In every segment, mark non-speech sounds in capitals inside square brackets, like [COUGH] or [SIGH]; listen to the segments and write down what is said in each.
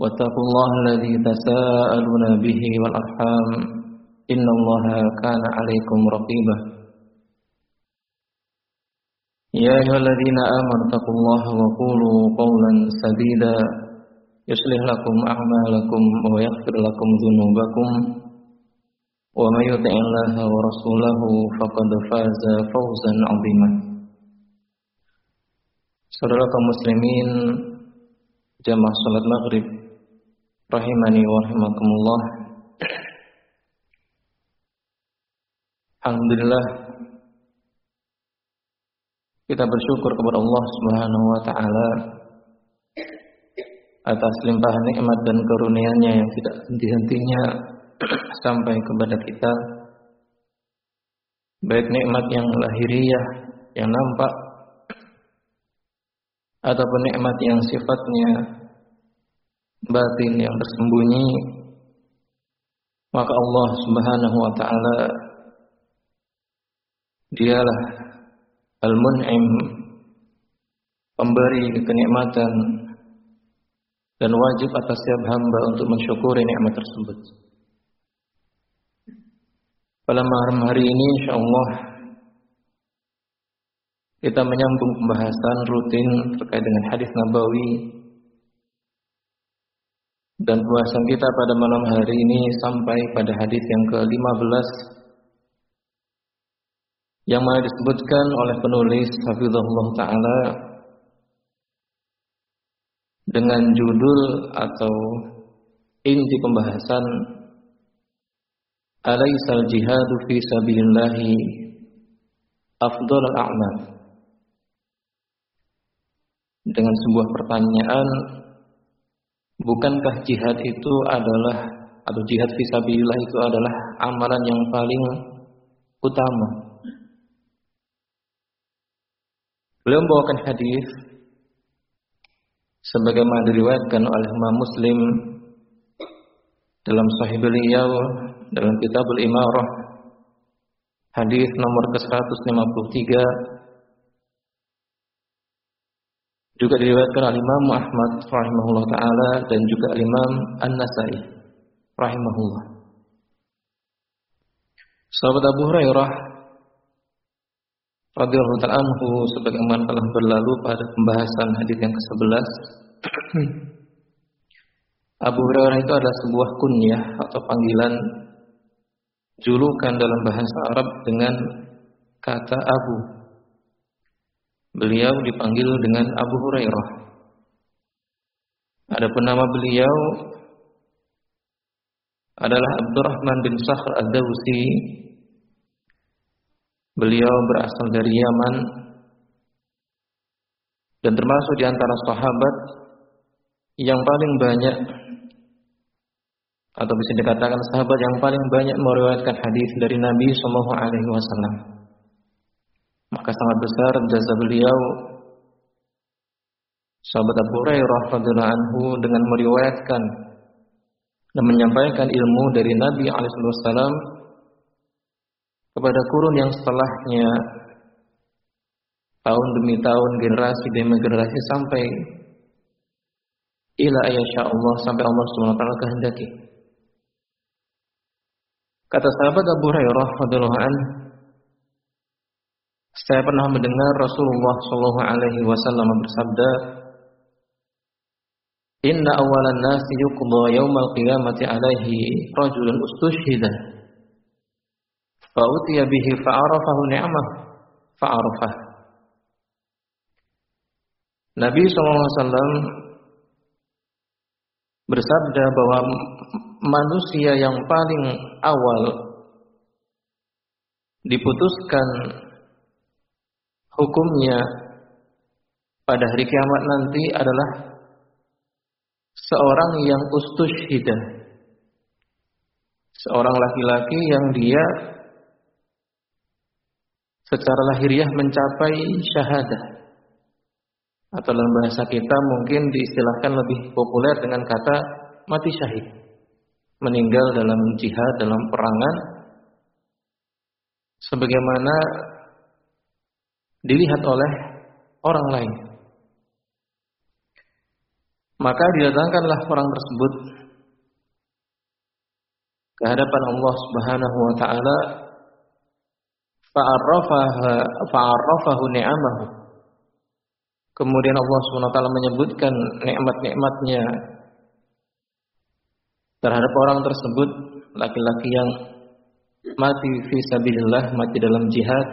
واتقوا الله الذي تساءلون به والأرحام إن الله كان عليكم رقيبا يا أيها الذين آمنوا اتقوا الله وقولوا قولا سديدا يصلح لكم أعمالكم ويغفر لكم ذنوبكم ومن يطع الله ورسوله فقد فاز فوزا عظيما Saudara kaum muslimin jamaah salat maghrib rahimani wa rahimakumullah. Alhamdulillah. Kita bersyukur kepada Allah Subhanahu wa taala atas limpahan nikmat dan karunia-Nya yang tidak henti-hentinya [CLEARS THROAT] sampai kepada kita. Baik nikmat yang lahiriah yang nampak [CLEARS THROAT] ataupun nikmat yang sifatnya batin yang tersembunyi maka Allah Subhanahu wa taala dialah Al-Mun'im pemberi kenikmatan dan wajib atas setiap hamba untuk mensyukuri nikmat tersebut. Pada malam hari ini insyaallah kita menyambung pembahasan rutin terkait dengan hadis nabawi dan pembahasan kita pada malam hari ini sampai pada hadis yang ke-15 yang mana disebutkan oleh penulis Hafizahullah Ta'ala dengan judul atau inti pembahasan Alaisal jihadu fi sabilillahi afdal al-a'mal dengan sebuah pertanyaan bukankah jihad itu adalah atau jihad fi sabilillah itu adalah amalan yang paling utama? Beliau membawakan hadis sebagaimana diriwayatkan oleh Imam Muslim dalam Sahih beliau dalam Kitabul Imarah hadis nomor ke-153 juga diriwayatkan oleh Imam Ahmad rahimahullah taala dan juga Imam An-Nasai rahimahullah. Sahabat Abu Hurairah radhiyallahu taala anhu sebagaimana telah berlalu pada pembahasan hadis yang ke-11 Abu Hurairah itu adalah sebuah kunyah atau panggilan julukan dalam bahasa Arab dengan kata Abu. Beliau dipanggil dengan Abu Hurairah. Adapun nama beliau adalah Abdurrahman bin Sakhr Ad-Dawsi Beliau berasal dari Yaman dan termasuk di antara sahabat yang paling banyak atau bisa dikatakan sahabat yang paling banyak meriwayatkan hadis dari Nabi Shallallahu Alaihi Wasallam. Maka sangat besar jasa beliau sahabat Abu Hurairah radhiyallahu anhu dengan meriwayatkan dan menyampaikan ilmu dari Nabi Alaihi kepada kurun yang setelahnya tahun demi tahun generasi demi generasi sampai ila ayasya Allah sampai Allah Subhanahu wa kehendaki. Kata sahabat Abu Hurairah radhiyallahu an, saya pernah mendengar Rasulullah Shallallahu alaihi wasallam bersabda, Inna awalan nasi yuqda yawmal qiyamati alaihi rajulun ustushhida. Fa'utiya bihi fa'arafahu ni'amah fa'arafah. Nabi SAW bersabda bahwa manusia yang paling awal diputuskan hukumnya pada hari kiamat nanti adalah seorang yang ustushhidah. Seorang laki-laki yang dia secara lahiriah mencapai syahadah. Atau dalam bahasa kita mungkin diistilahkan lebih populer dengan kata mati syahid. Meninggal dalam jihad, dalam perangan. Sebagaimana dilihat oleh orang lain. Maka didatangkanlah orang tersebut ke hadapan Allah Subhanahu wa taala fa'arrafahu ni'amahu. Kemudian Allah Subhanahu wa taala menyebutkan nikmat-nikmatnya terhadap orang tersebut, laki-laki yang mati fi sabilillah, mati dalam jihad.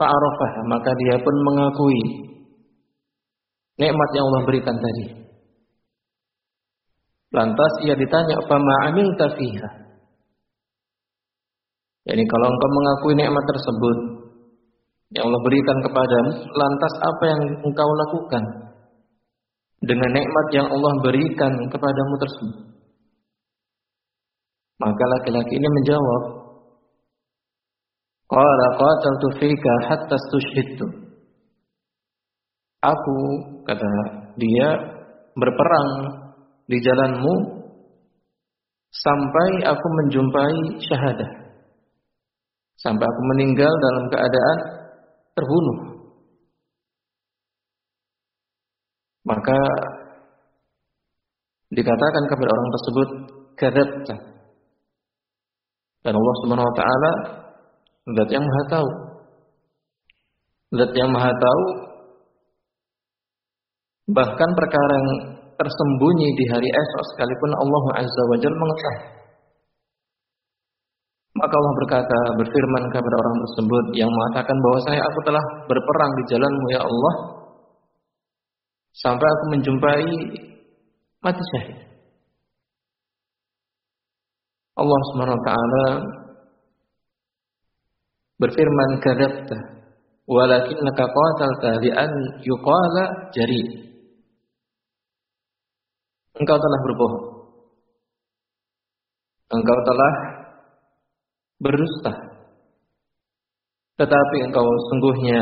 Fa'arafah, maka dia pun mengakui nikmat yang Allah berikan tadi. Lantas ia ditanya, apa ma'amil tafiha?" Jadi kalau engkau mengakui nikmat tersebut yang Allah berikan kepadamu, lantas apa yang engkau lakukan dengan nikmat yang Allah berikan kepadamu tersebut? Maka laki-laki ini menjawab, Qala qataltu fika hatta stushhidtu. Aku, kata dia, berperang di jalanmu sampai aku menjumpai syahadah. Sampai aku meninggal dalam keadaan terbunuh. Maka dikatakan kepada orang tersebut kadzabta. Dan Allah Subhanahu wa taala zat yang Maha tahu. Zat yang Maha tahu Bahkan perkara yang tersembunyi di hari esok sekalipun Allah Azza wa Jalla mengetahui. Maka Allah berkata, berfirman kepada orang tersebut yang mengatakan bahwa saya aku telah berperang di jalanmu ya Allah. Sampai aku menjumpai mati syahid. Allah Subhanahu wa taala berfirman kadzabta walakinnaka qatalta li an yuqala jari engkau telah berbohong. Engkau telah berdusta. Tetapi engkau sungguhnya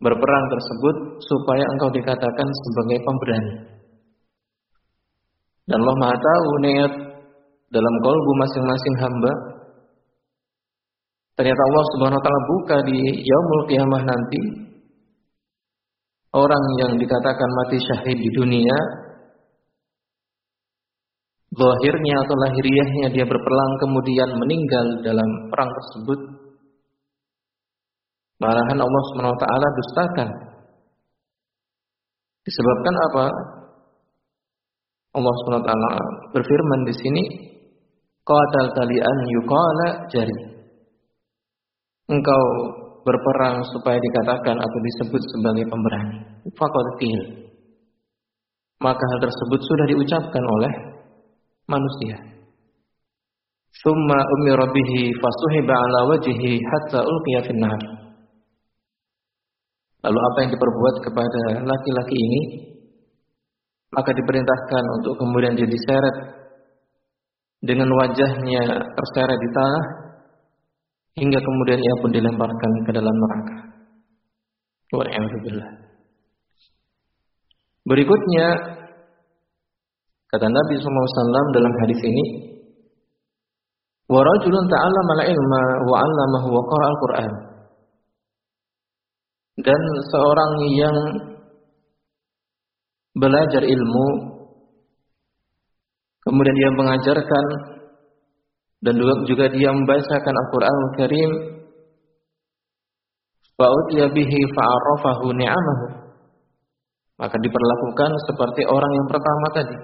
berperang tersebut supaya engkau dikatakan sebagai pemberani. Dan Allah Maha tahu niat dalam kolbu masing-masing hamba. Ternyata Allah Subhanahu wa taala buka di yaumul kiamah nanti orang yang dikatakan mati syahid di dunia Zahirnya atau lahiriahnya dia berperang kemudian meninggal dalam perang tersebut. Malahan Allah SWT dustakan. Disebabkan apa? Allah SWT berfirman di sini, Qatal talian yuqala jari. Engkau berperang supaya dikatakan atau disebut sebagai pemberani. Faqad Maka hal tersebut sudah diucapkan oleh manusia. Summa umira bihi fasuhiba ala wajhihi hatta ulqiya finnar. Lalu apa yang diperbuat kepada laki-laki ini? Maka diperintahkan untuk kemudian jadi diseret dengan wajahnya terseret di tanah hingga kemudian ia pun dilemparkan ke dalam neraka. Wa'alaikumsalam. Berikutnya Kata Nabi SAW dalam hadis ini, "Warajulun ta'allama al-ilma wa 'allamahu wa al-Qur'an." Dan seorang yang belajar ilmu kemudian dia mengajarkan dan juga, dia membacakan Al-Qur'an Al-Karim bihi fa'arafahu ni'amahu Maka diperlakukan seperti orang yang pertama tadi.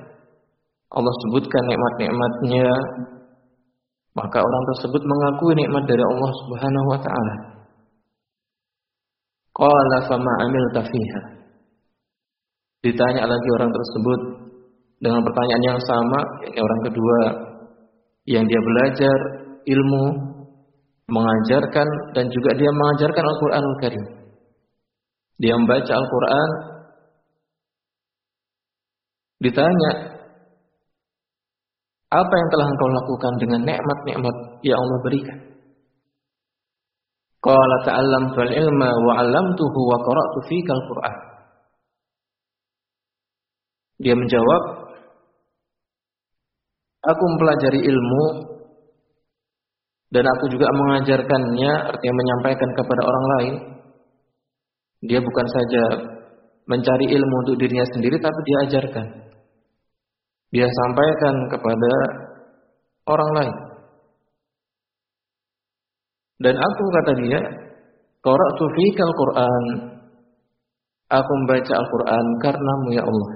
Allah sebutkan nikmat-nikmatnya, maka orang tersebut mengakui nikmat dari Allah Subhanahu wa taala. Qala fama amilta fiha. Ditanya lagi orang tersebut dengan pertanyaan yang sama, ini orang kedua yang dia belajar ilmu, mengajarkan dan juga dia mengajarkan Al-Qur'anul Karim. Dia membaca Al-Qur'an ditanya apa yang telah engkau lakukan dengan nikmat-nikmat yang Allah berikan? Qala ta'allam fal ilma wa 'allamtuhu wa qara'tu fikal Qur'an. Dia menjawab, Aku mempelajari ilmu dan aku juga mengajarkannya, artinya menyampaikan kepada orang lain. Dia bukan saja mencari ilmu untuk dirinya sendiri, tapi dia ajarkan. Dia sampaikan kepada orang lain. Dan aku kata dia, qara'tu fikal Qur'an. Aku membaca Al-Qur'an karenamu ya Allah.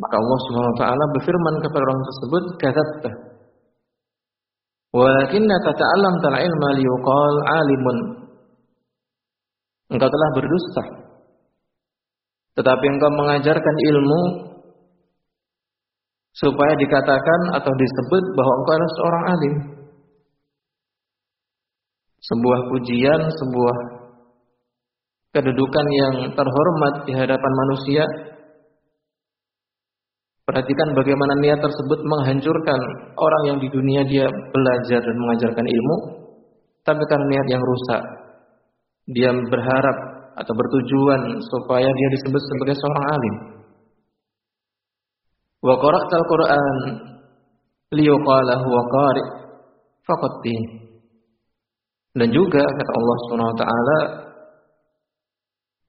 Maka Allah Subhanahu wa taala berfirman kepada orang tersebut, "Kadzabta." Walakinna tata'allam tal ilma liyuqal alimun. Engkau telah berdusta. Tetapi engkau mengajarkan ilmu supaya dikatakan atau disebut bahwa engkau adalah seorang alim sebuah pujian, sebuah kedudukan yang terhormat di hadapan manusia. Perhatikan bagaimana niat tersebut menghancurkan orang yang di dunia dia belajar dan mengajarkan ilmu, tapi karena niat yang rusak, dia berharap atau bertujuan supaya dia disebut sebagai seorang alim. Wa qara'tal Qur'an liyuqala huwa qari' dan juga kata Allah Subhanahu wa taala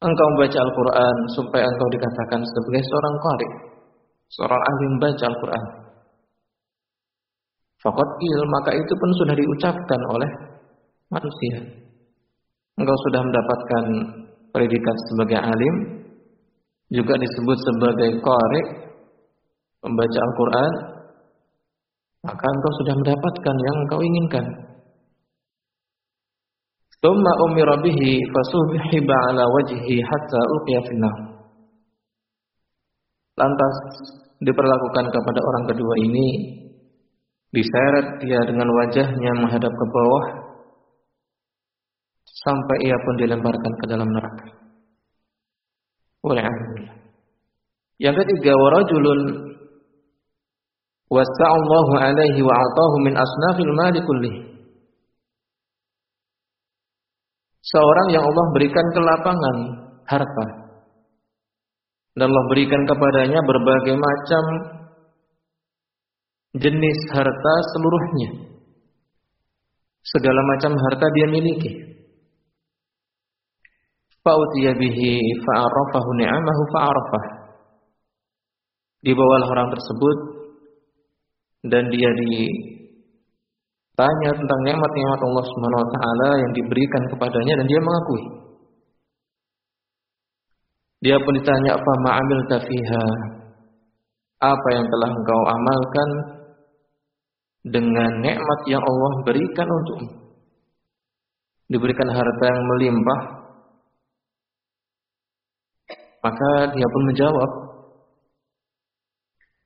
engkau membaca Al-Qur'an supaya engkau dikatakan sebagai seorang qari, seorang alim baca Al-Qur'an. Faqatil maka itu pun sudah diucapkan oleh manusia. Engkau sudah mendapatkan predikat sebagai alim, juga disebut sebagai qari, membaca Al-Qur'an, maka engkau sudah mendapatkan yang engkau inginkan. Thumma umira bihi fasuhiba ala wajhi hatta ulqiya finnar. Lantas diperlakukan kepada orang kedua ini diseret dia dengan wajahnya menghadap ke bawah sampai ia pun dilemparkan ke dalam neraka. Walhamdulillah. Yang ketiga warajulun wasa'allahu alaihi wa atahu min asnafil mali kullih. seorang yang Allah berikan kelapangan harta dan Allah berikan kepadanya berbagai macam jenis harta seluruhnya. Segala macam harta dia miliki. Fa'utiya bihi fa'arafahu ni'amahu fa'arafah. Dibawalah orang tersebut dan dia di tanya tentang nikmat-nikmat Allah Subhanahu wa taala yang diberikan kepadanya dan dia mengakui. Dia pun ditanya apa ma'amil tafiha? Apa yang telah engkau amalkan dengan nikmat yang Allah berikan untukmu? Diberikan harta yang melimpah. Maka dia pun menjawab,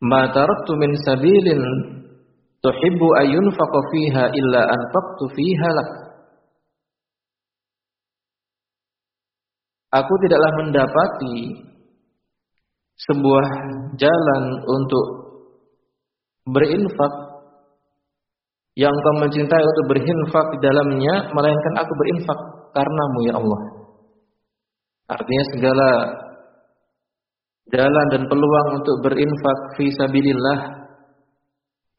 "Ma taraktu min sabilin tuhibbu ayyunfaqa fiha illa anfaqtu fiha lak. Aku tidaklah mendapati sebuah jalan untuk berinfak yang kau mencintai untuk berinfak di dalamnya melainkan aku berinfak karenamu ya Allah. Artinya segala jalan dan peluang untuk berinfak fi sabilillah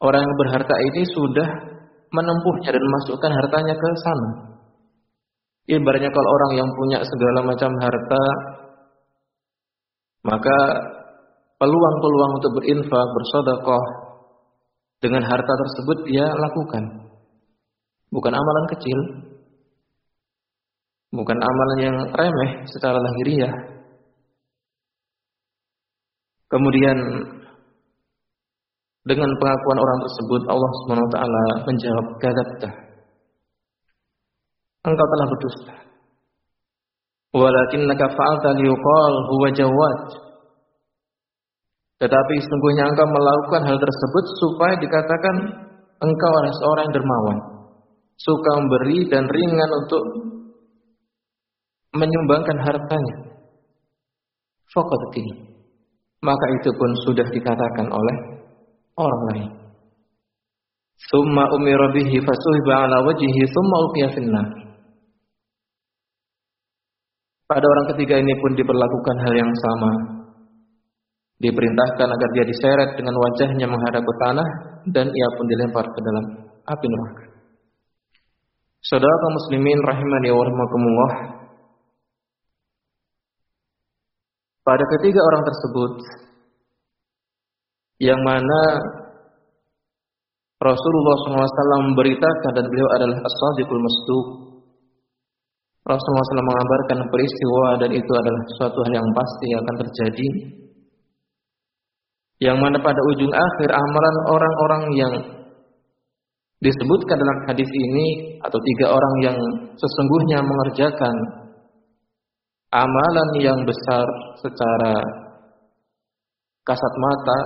orang yang berharta ini sudah menempuhnya dan masukkan hartanya ke sana. Ibaratnya kalau orang yang punya segala macam harta, maka peluang-peluang untuk berinfak, bersodakoh dengan harta tersebut dia lakukan. Bukan amalan kecil. bukan amalan yang remeh secara lahiriah. Kemudian dengan pengakuan orang tersebut Allah Subhanahu wa taala menjawab kadzabta. Engkau telah berdusta. Walakinnaka fa'alta liyuqal huwa jawad. Tetapi sesungguhnya engkau melakukan hal tersebut supaya dikatakan engkau adalah seorang yang dermawan, suka memberi dan ringan untuk menyumbangkan hartanya. Faqad Maka itu pun sudah dikatakan oleh orang lain. Summa umira bihi fasuhiba ala wajhihi summa ulqiya finnar. Pada orang ketiga ini pun diperlakukan hal yang sama. Diperintahkan agar dia diseret dengan wajahnya menghadap ke tanah dan ia pun dilempar ke dalam api neraka. Saudara kaum muslimin rahimani wa rahimakumullah. Pada ketiga orang tersebut yang mana Rasulullah SAW memberitakan dan beliau adalah as-sadiqul masduq. Rasulullah SAW mengabarkan peristiwa dan itu adalah suatu hal yang pasti akan terjadi. Yang mana pada ujung akhir amalan orang-orang yang disebutkan dalam hadis ini atau tiga orang yang sesungguhnya mengerjakan amalan yang besar secara kasat mata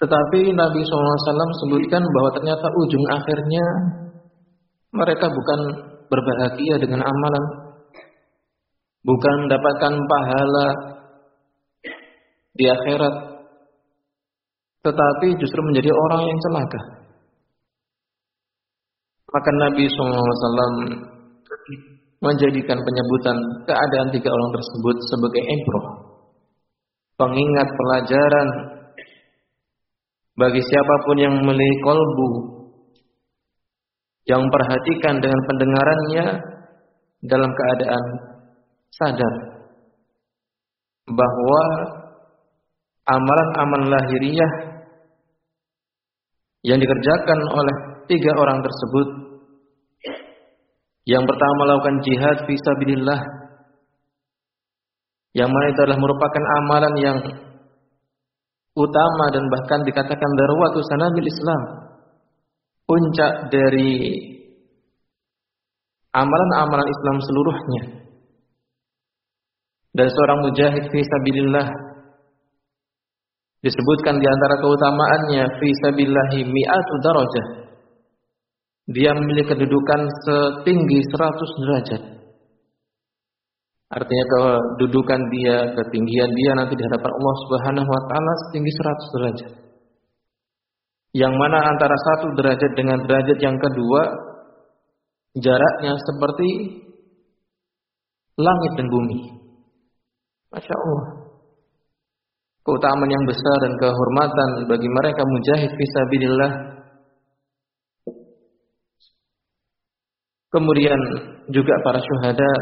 tetapi Nabi SAW sebutkan bahwa ternyata ujung akhirnya mereka bukan berbahagia dengan amalan, bukan mendapatkan pahala di akhirat, tetapi justru menjadi orang yang celaka. Maka Nabi SAW menjadikan penyebutan keadaan tiga orang tersebut sebagai ibrah, pengingat pelajaran bagi siapa pun yang memiliki kolbu yang perhatikan dengan pendengarannya dalam keadaan sadar bahwa amalan-amalan lahiriah yang dikerjakan oleh tiga orang tersebut yang pertama melakukan jihad fisabilillah yang mana itu adalah merupakan amalan yang utama dan bahkan dikatakan darwatu sanabil Islam. Puncak dari amalan-amalan Islam seluruhnya. Dan seorang mujahid fi sabilillah disebutkan di antara keutamaannya fi sabilillahi mi'atu darajah. Dia memiliki kedudukan setinggi 100 derajat. Artinya kedudukan dia, ketinggian dia nanti di hadapan Allah Subhanahu wa taala setinggi 100 derajat. Yang mana antara satu derajat dengan derajat yang kedua jaraknya seperti langit dan bumi. Masya Allah. Keutamaan yang besar dan kehormatan bagi mereka mujahid fisabilillah. Kemudian juga para syuhada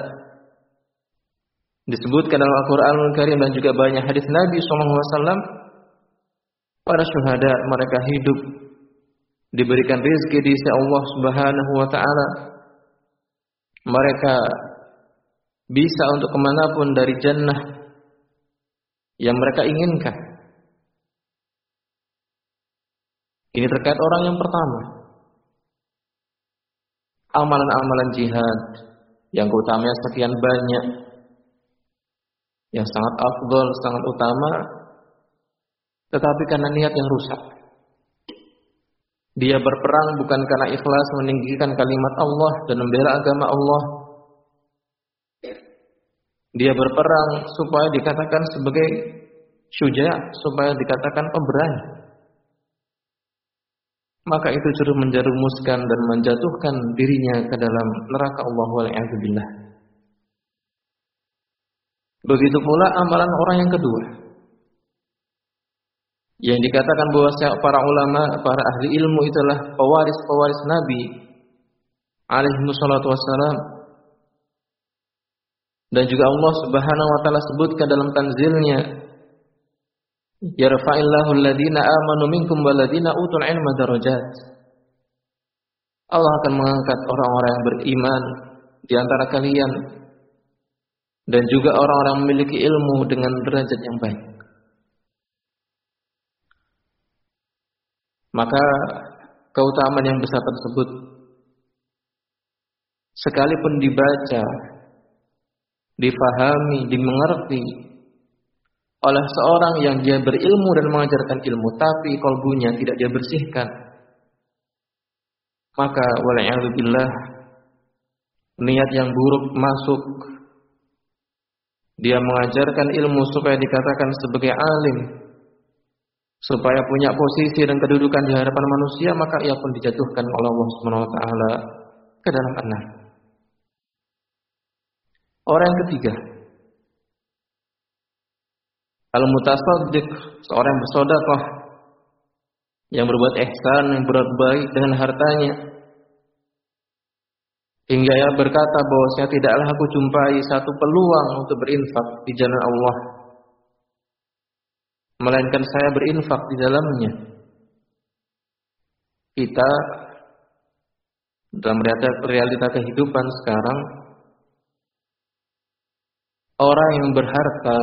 disebutkan dalam Al-Qur'anul Karim dan juga banyak hadis Nabi SAW para syuhada mereka hidup. Diberikan rezeki di sisi Allah Subhanahu wa taala. Mereka bisa untuk ke mana pun dari jannah yang mereka inginkan. Ini terkait orang yang pertama. Amalan-amalan jihad yang keutamanya sekian banyak. Yang sangat afdol, sangat utama, tetapi karena niat yang rusak. Dia berperang bukan karena ikhlas meninggikan kalimat Allah dan membela agama Allah. Dia berperang supaya dikatakan sebagai syuja, supaya dikatakan pemberani. Maka itu justru menjerumuskan dan menjatuhkan dirinya ke dalam neraka Allah wa'alaikumsalam. Begitu pula amalan orang yang kedua. Yang dikatakan bahwa para ulama, para ahli ilmu itulah pewaris-pewaris Nabi alaihi wassalatu wassalam. Dan juga Allah Subhanahu wa taala sebutkan dalam tanzilnya Yarfa'illahu alladhina amanu minkum waladina utul ilma darajat. Allah akan mengangkat orang-orang yang beriman di antara kalian dan juga orang-orang memiliki ilmu dengan derajat yang baik. Maka keutamaan yang besar tersebut sekalipun dibaca, difahami, dimengerti oleh seorang yang dia berilmu dan mengajarkan ilmu tapi kalbunya tidak dia bersihkan maka wala'iyadzubillah niat yang buruk masuk. Dia mengajarkan ilmu supaya dikatakan sebagai alim supaya punya posisi dan kedudukan di hadapan manusia maka ia pun dijatuhkan oleh Allah Subhanahu wa taala ke dalam anak. Orang yang ketiga Al-mutasaddiq, seorang yang bersedekah yang berbuat ihsan, yang berbuat baik dengan hartanya. Hingga ia berkata bahwasanya tidaklah aku jumpai satu peluang untuk berinfak di jalan Allah. Melainkan saya berinfak di dalamnya. Kita dalam realita kehidupan sekarang orang yang berharta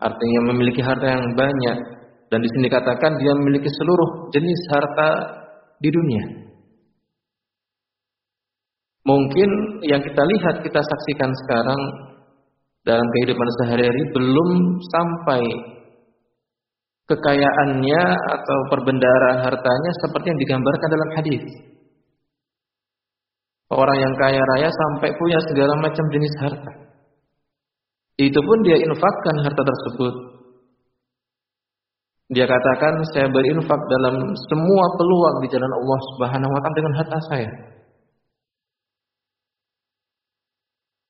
artinya memiliki harta yang banyak dan di sini dikatakan dia memiliki seluruh jenis harta di dunia. Mungkin yang kita lihat, kita saksikan sekarang dalam kehidupan sehari-hari belum sampai kekayaannya atau perbendaharaan hartanya seperti yang digambarkan dalam hadis. Orang yang kaya raya sampai punya segala macam jenis harta. Itu pun dia infakkan harta tersebut. Dia katakan saya berinfak dalam semua peluang di jalan Allah Subhanahu wa taala dengan harta saya.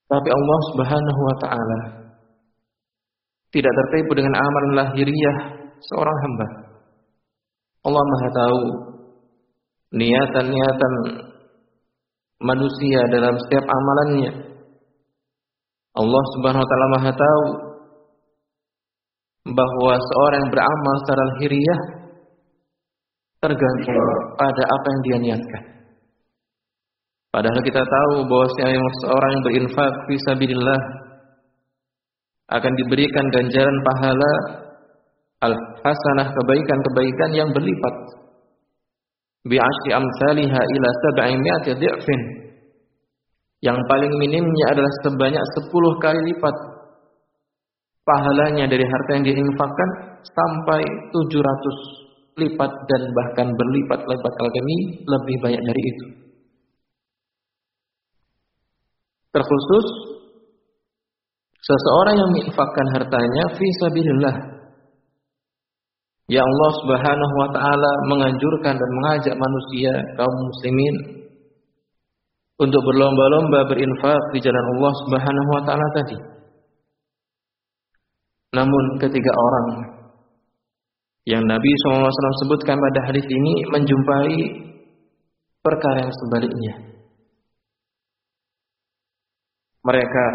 Tapi Allah Subhanahu wa taala tidak tertipu dengan amalan lahiriah seorang hamba. Allah Maha tahu niatan-niatan manusia dalam setiap amalannya. Allah Subhanahu wa taala Maha tahu bahwa seorang yang beramal secara lahiriah tergantung pada apa yang dia niatkan. Padahal kita tahu bahwa seorang yang berinfak fi sabilillah akan diberikan ganjaran pahala al-hasanah kebaikan-kebaikan yang berlipat. Bi asri amsalha ila sab'i mi'ati dhi'fin. Yang paling minimnya adalah sebanyak 10 kali lipat pahalanya dari harta yang diinfakkan sampai 700 lipat dan bahkan berlipat-lipat. Kali lebih banyak dari itu. Terkhusus seseorang yang menginfakkan hartanya fi sabilillah. Ya Allah Subhanahu wa taala menganjurkan dan mengajak manusia kaum muslimin untuk berlomba-lomba berinfak di jalan Allah Subhanahu wa taala tadi. Namun ketiga orang yang Nabi SAW sebutkan pada hadis ini menjumpai perkara yang sebaliknya. Mereka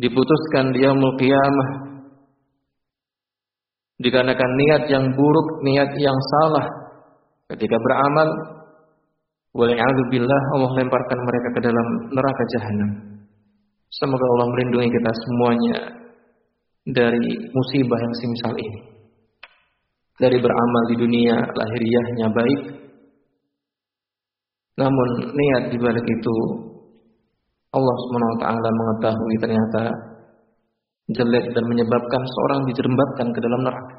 diputuskan dia qiyamah dikarenakan niat yang buruk, niat yang salah ketika beramal Waliyahzubillah Allah lemparkan mereka ke dalam neraka jahanam. Semoga Allah melindungi kita semuanya dari musibah yang semisal ini. Dari beramal di dunia lahiriahnya baik, namun niat di balik itu Allah SWT mengetahui ternyata jelek dan menyebabkan seorang dijerembatkan ke dalam neraka.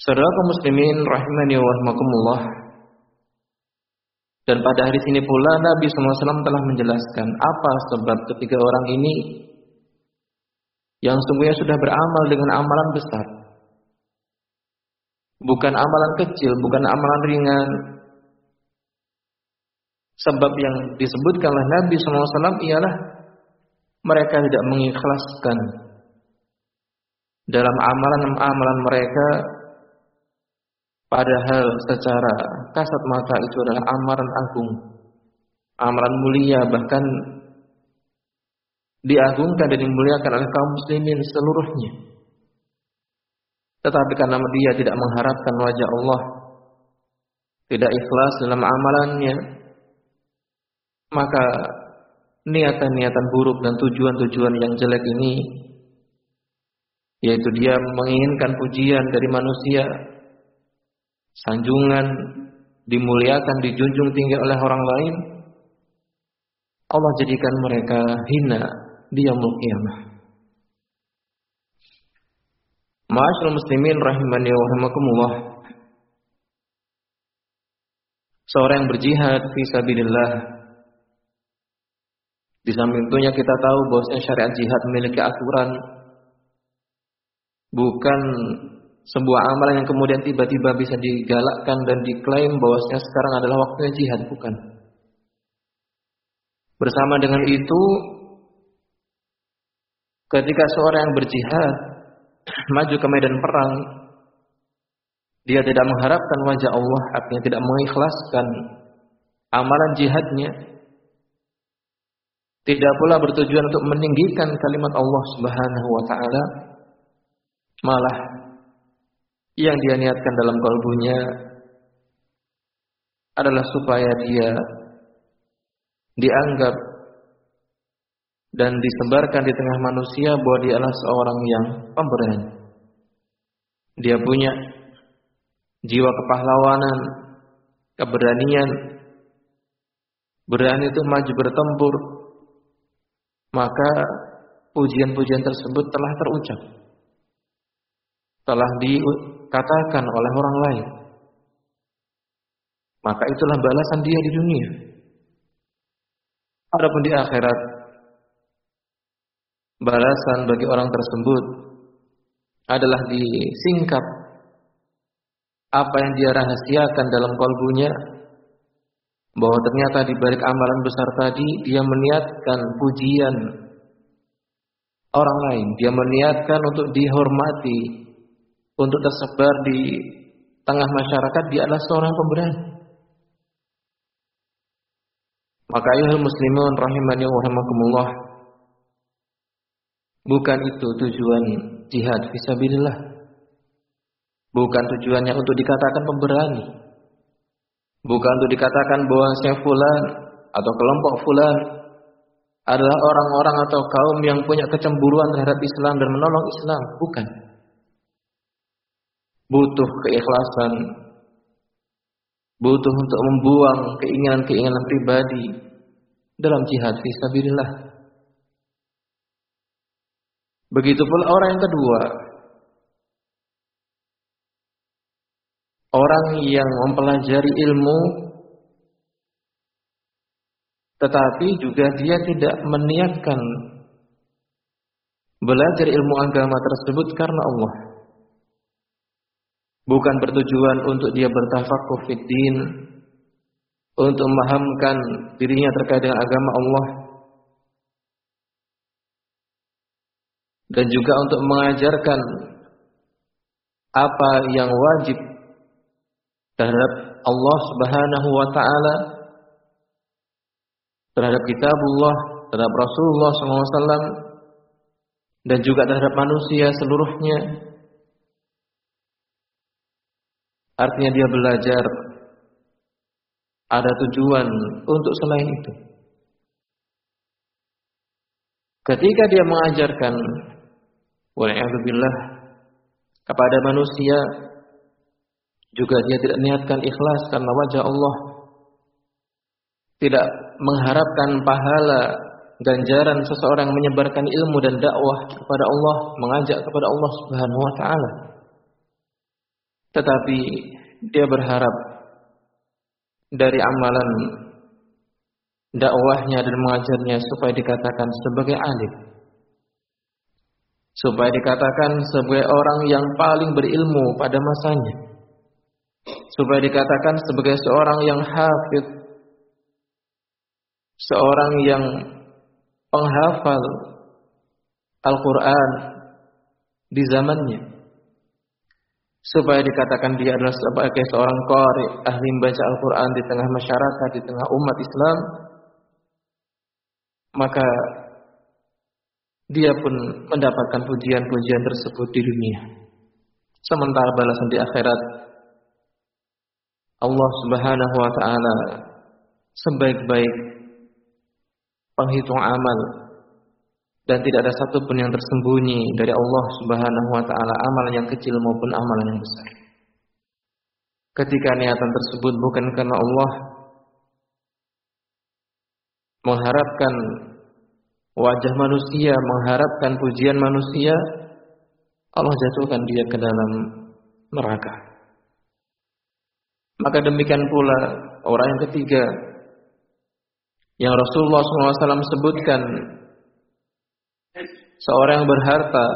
Saudara kaum muslimin rahimani wa rahmakumullah dan pada hari ini pula Nabi SAW telah menjelaskan apa sebab ketiga orang ini yang sungguhnya sudah beramal dengan amalan besar. Bukan amalan kecil, bukan amalan ringan. Sebab yang disebutkan oleh Nabi SAW ialah mereka tidak mengikhlaskan dalam amalan-amalan mereka Padahal secara kasat mata itu adalah amaran agung. Amaran mulia bahkan diagungkan dan dimuliakan oleh kaum muslimin seluruhnya. Tetapi karena dia tidak mengharapkan wajah Allah, tidak ikhlas dalam amalannya, maka niatan-niatan buruk dan tujuan-tujuan yang jelek ini yaitu dia menginginkan pujian dari manusia, sanjungan, dimuliakan, dijunjung tinggi oleh orang lain, Allah jadikan mereka hina di yaumul qiyamah. Muslimin rahimani wa rahimakumullah. Seorang yang berjihad fi di samping itunya kita tahu bahwasanya syariat jihad memiliki aturan bukan sebuah amalan yang kemudian tiba-tiba bisa digalakkan dan diklaim bahwasanya sekarang adalah waktunya jihad, bukan. Bersama dengan itu, ketika seorang yang berjihad [CLEARS THROAT] maju ke medan perang, dia tidak mengharapkan wajah Allah, artinya tidak mengikhlaskan amalan jihadnya. Tidak pula bertujuan untuk meninggikan kalimat Allah Subhanahu wa taala, malah yang dia niatkan dalam kalbunya adalah supaya dia dianggap dan disebarkan di tengah manusia bahwa dia adalah seorang yang pemberani. Dia punya jiwa kepahlawanan, keberanian, berani itu maju bertempur, maka pujian-pujian tersebut telah terucap. Telah dikatakan oleh orang lain. Maka itulah balasan dia di dunia. Adapun di akhirat, balasan bagi orang tersebut adalah disingkap apa yang dia rahasiakan dalam kalbunya bahwa ternyata di balik amalan besar tadi dia meniatkan pujian orang lain, dia meniatkan untuk dihormati, untuk tersebar di tengah masyarakat dia adalah seorang pemberani. Maka ayuhal muslimun rahimani wa rahimakumullah bukan itu tujuan jihad fisabilillah. Bukan tujuannya untuk dikatakan pemberani. Bukan untuk dikatakan bahwa saya fulan atau kelompok fulan adalah orang-orang atau kaum yang punya kecemburuan terhadap Islam dan menolong Islam. Bukan. Butuh keikhlasan. Butuh untuk membuang keinginan-keinginan pribadi dalam jihad fisabilillah. Begitu pula orang yang kedua, orang yang mempelajari ilmu tetapi juga dia tidak meniatkan belajar ilmu agama tersebut karena Allah. Bukan bertujuan untuk dia bertafakuh fiddin, untuk memahamkan dirinya terkait dengan agama Allah, dan juga untuk mengajarkan apa yang wajib terhadap Allah Subhanahu wa taala terhadap kitabullah, terhadap Rasulullah SAW dan juga terhadap manusia seluruhnya. Artinya dia belajar ada tujuan untuk selain itu. Ketika dia mengajarkan waliyahzubillah kepada manusia juga dia tidak niatkan ikhlas karena wajah Allah. Tidak mengharapkan pahala ganjaran seseorang menyebarkan ilmu dan dakwah kepada Allah, mengajak kepada Allah Subhanahu wa taala. Tetapi dia berharap dari amalan dakwahnya dan mengajarnya supaya dikatakan sebagai alim. Supaya dikatakan sebagai orang yang paling berilmu pada masanya supaya dikatakan sebagai seorang yang hafid, seorang yang penghafal Al-Quran di zamannya. Supaya dikatakan dia adalah sebagai seorang qari, ahli membaca Al-Quran di tengah masyarakat, di tengah umat Islam. Maka dia pun mendapatkan pujian-pujian tersebut di dunia. Sementara balasan di akhirat Allah Subhanahu wa taala sebaik-baik penghitung amal dan tidak ada satupun yang tersembunyi dari Allah Subhanahu wa taala amal yang kecil maupun amal yang besar. Ketika niatan tersebut bukan karena Allah mengharapkan wajah manusia, mengharapkan pujian manusia, Allah jatuhkan dia ke dalam neraka. Maka demikian pula orang yang ketiga yang Rasulullah SAW sebutkan seorang yang berharta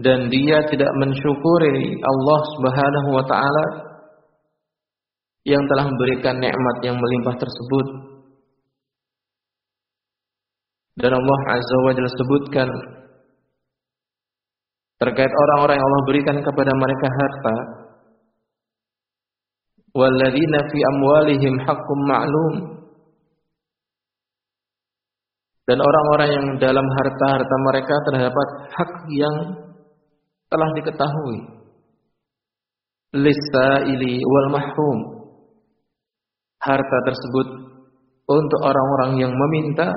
dan dia tidak mensyukuri Allah Subhanahu wa taala yang telah memberikan nikmat yang melimpah tersebut. Dan Allah Azza wa Jalla sebutkan terkait orang-orang yang Allah berikan kepada mereka harta walladzina fi amwalihim haqqum ma'lum dan orang-orang yang dalam harta-harta mereka terdapat hak yang telah diketahui. Lisaili wal mahrum. Harta tersebut untuk orang-orang yang meminta.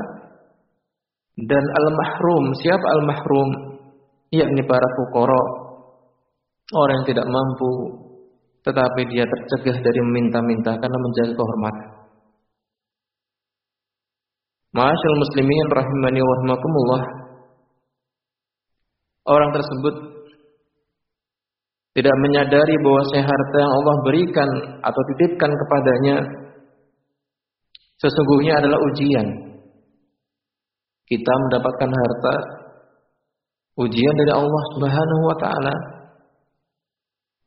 Dan al-mahrum siapa al-mahrum? Yakni para fuqara orang yang tidak mampu tetapi dia tercegah dari meminta-minta karena menjaga kehormatan. Ma'asyil muslimin rahimani wa rahmakumullah. Orang tersebut tidak menyadari bahwa harta yang Allah berikan atau titipkan kepadanya sesungguhnya adalah ujian. Kita mendapatkan harta ujian dari Allah Subhanahu wa taala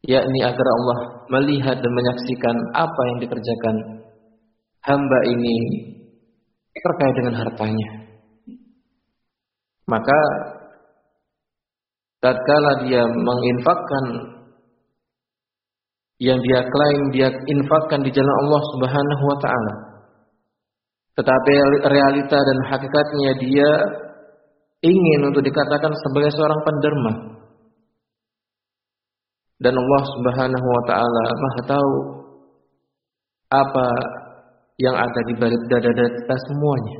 yakni agar Allah melihat dan menyaksikan apa yang dikerjakan hamba ini terkait dengan hartanya. Maka tatkala dia menginfakkan yang dia klaim dia infakkan di jalan Allah Subhanahu wa taala. Tetapi realita dan hakikatnya dia ingin untuk dikatakan sebagai seorang penderma dan Allah Subhanahu wa taala Maha tahu apa yang ada di balik dada-dada kita semuanya.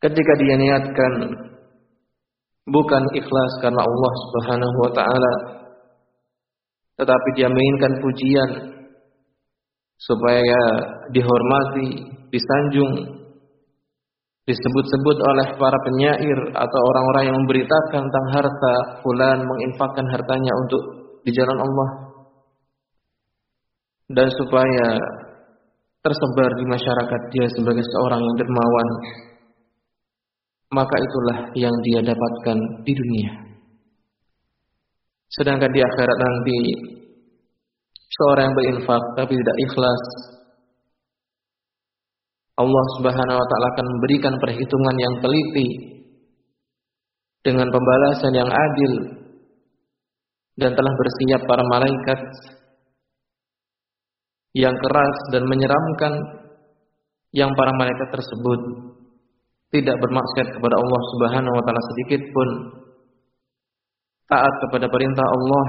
Ketika dia niatkan bukan ikhlas karena Allah Subhanahu wa taala tetapi dia menginginkan pujian supaya dihormati, disanjung, disebut-sebut oleh para penyair atau orang-orang yang memberitakan tentang harta fulan menginfakkan hartanya untuk di jalan Allah. Dan supaya tersebar di masyarakat dia sebagai seorang yang dermawan maka itulah yang dia dapatkan di dunia. Sedangkan di akhirat nanti seorang yang berinfak tapi tidak ikhlas Allah Subhanahu wa taala akan memberikan perhitungan yang teliti dengan pembalasan yang adil dan telah bersiap para malaikat yang keras dan menyeramkan yang para malaikat tersebut. Tidak bermaksud kepada Allah Subhanahu wa taala sedikit pun. Taat kepada perintah Allah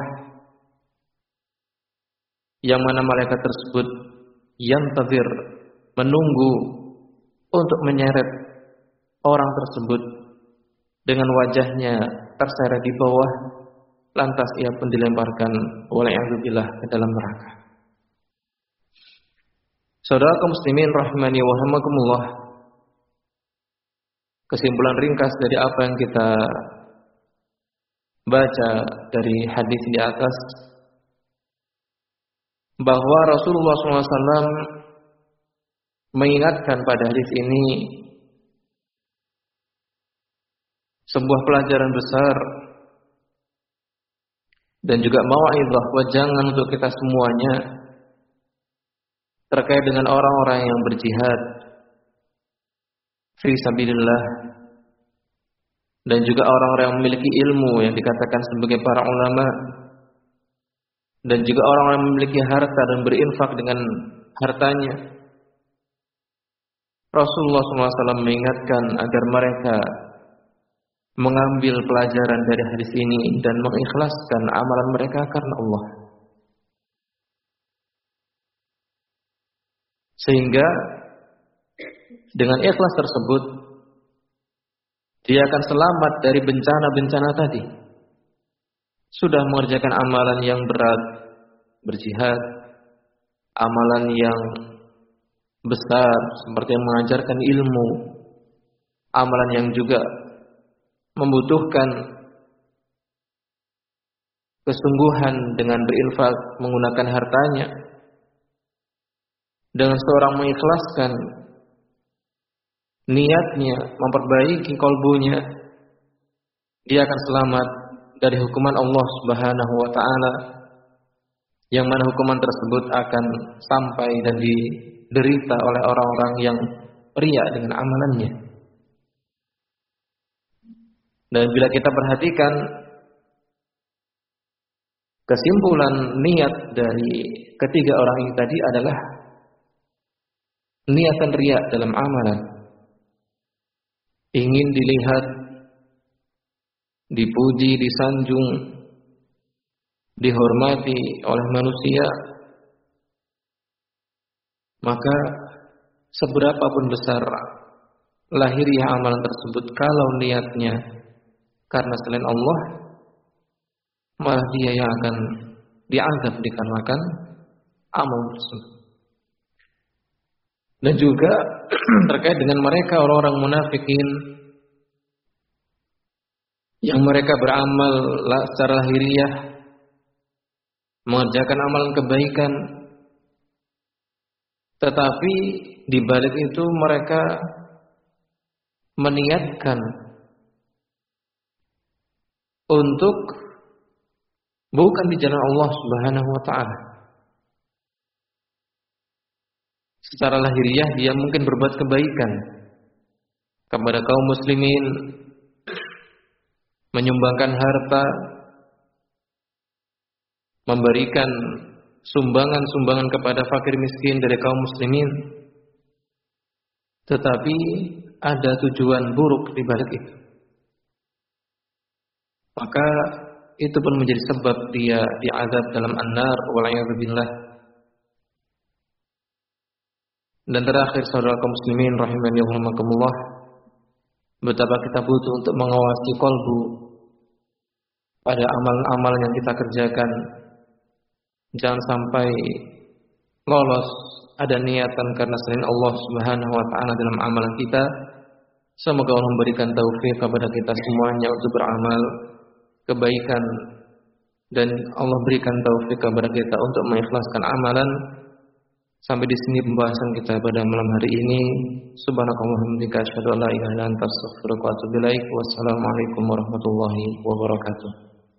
yang mana malaikat tersebut yang tazir menunggu untuk menyeret orang tersebut dengan wajahnya terseret di bawah lantas ia pun dilemparkan oleh Alhamdulillah ke dalam neraka. Saudara kaum muslimin rahimani wa rahmakumullah. Kesimpulan ringkas dari apa yang kita baca dari hadis di atas bahwa Rasulullah SAW mengingatkan pada hadis ini sebuah pelajaran besar dan juga mau'izah jangan untuk kita semuanya terkait dengan orang-orang yang berjihad fi sabilillah dan juga orang-orang yang memiliki ilmu yang dikatakan sebagai para ulama dan juga orang-orang yang memiliki harta dan berinfak dengan hartanya Rasulullah SAW mengingatkan agar mereka mengambil pelajaran dari hadis ini dan mengikhlaskan amalan mereka karena Allah. Sehingga dengan ikhlas tersebut dia akan selamat dari bencana-bencana tadi. Sudah mengerjakan amalan yang berat, berjihad, amalan yang besar seperti yang mengajarkan ilmu, amalan yang juga membutuhkan kesungguhan dengan berinfak menggunakan hartanya. Dengan seorang mengikhlaskan niatnya memperbaiki kolbunya dia akan selamat dari hukuman Allah Subhanahu wa taala yang mana hukuman tersebut akan sampai dan diderita oleh orang-orang yang ria dengan amalannya. Dan bila kita perhatikan kesimpulan niat dari ketiga orang ini tadi adalah niatan ria dalam amalan. Ingin dilihat, dipuji, disanjung, dihormati oleh manusia, maka seberapapun besar lahiriah amalan tersebut kalau niatnya karena selain Allah malah dia yang akan dianggap dikarenakan amal tersebut. Dan juga [CLEARS THROAT] terkait dengan mereka orang-orang munafikin yang mereka beramal secara lahiriah mengerjakan amalan kebaikan tetapi di balik itu mereka meniatkan untuk bukan di jalan Allah Subhanahu wa taala. Secara lahiriah dia mungkin berbuat kebaikan kepada kaum muslimin, menyumbangkan harta, memberikan sumbangan-sumbangan kepada fakir miskin dari kaum muslimin. Tetapi ada tujuan buruk di balik itu maka itu pun menjadi sebab dia diazab dalam an-nar wal'iyadzubillah. Dan terakhir saudara kaum muslimin rahimani wa betapa kita butuh untuk mengawasi kolbu pada amal-amal yang kita kerjakan. Jangan sampai lolos ada niatan karena selain Allah Subhanahu wa taala dalam amalan kita. Semoga Allah memberikan taufik kepada kita semuanya untuk beramal kebaikan dan Allah berikan taufik kepada kita untuk mengikhlaskan amalan. Sampai di sini pembahasan kita pada malam hari ini. Subhanakallahumma wa. Wassalamualaikum warahmatullahi wabarakatuh.